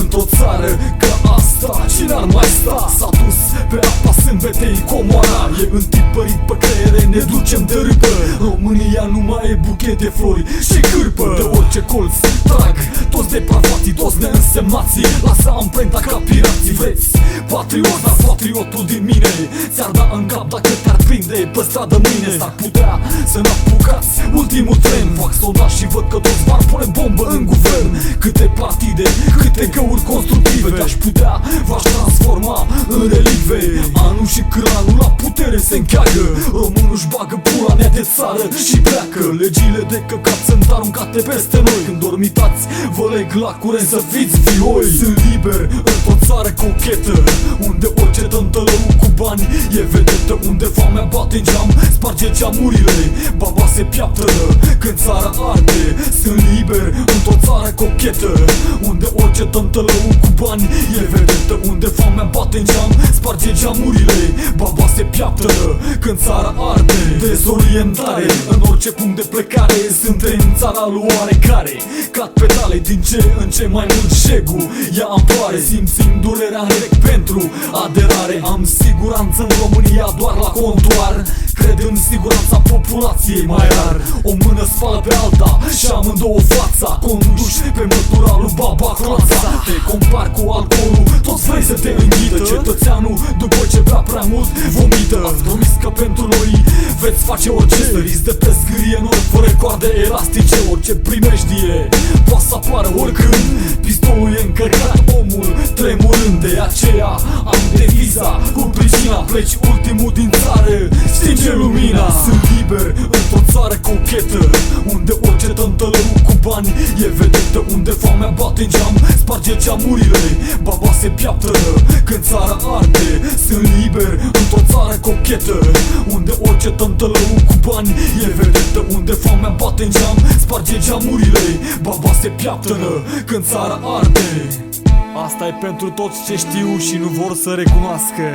într-o țară ca asta Cine ar mai sta? S-a dus pe apa sâmbetei comoara E întipărit pe creiere, ne ducem de râpă. România nu mai e buchet de flori și cârpă. De orice colț trag toți depravații, toți neînsemnații Lasă amprenta ca pirații Vreți? Patriot, dar patriotul din mine. Ți-ar da în cap dacă te-ar prinde pe stradă mâine. S-ar putea să n-apucați ultimul tren. Fac sondaj și văd că toți v-ar pune bombă în guvern. Câte partide, câte găuri constructive Te-aș putea, v-aș transforma în relicve. Anul și cranul la putere se încheagă Românul își bagă pula mea de țară și pleacă. Legile de căcat sunt aruncate peste noi. Când dormitați, vă leg la curent să fiți vioi Sunt liber într-o țară cochetă Unde orice tântălău cu bani e vedetă. Unde foamea bate în geam, sparge geamurile. Baba se piaptă când țara arde. Sunt liber într-o țară cochetă Unde orice tântălău cu bani. E vedetă Unde foamea bate în geam, sparge geamurile. Baba se piaptă când țara arde. Dezorientare în orice punct de plecare. Suntem țara lui oarecare. Cad pedale din ce în ce mai mult șegu. Ea amploare, simțim durerea în direct pentru aderare. Am siguranță în România doar la contoar. Cred în siguranța populației mai rar. O mână spală pe alta și amândouă fața. Conduși pe mătura lui Baba Clața Te compar cu alcoolul, tot vrei să te înghită. Cetățeanul după ce bea prea mult vomită. Ați promis că pentru noi veți face orice. Săriți de pe zgârie în ori fără coarde elastice. Orice primejdie poate să apară oricând. Pistolul e încărcat, omul tremurând. De aceea am deviza cu pricina. Pleci ultimul din țară, stinge lumina. Sunt liber într-o țară cochetă Unde orice tântălău cu bani e vedetă Unde foamea bate în geam, sparge geamurile Baba se piaptă când țara arde Sunt liber într-o țară cochetă Unde orice tântălău cu bani e vedetă Unde foamea bate în geam, sparge geamurile Baba se piaptă când țara arde Asta e pentru toți ce știu și nu vor să recunoască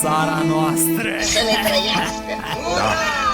țara noastră Să ne trăiască! Da.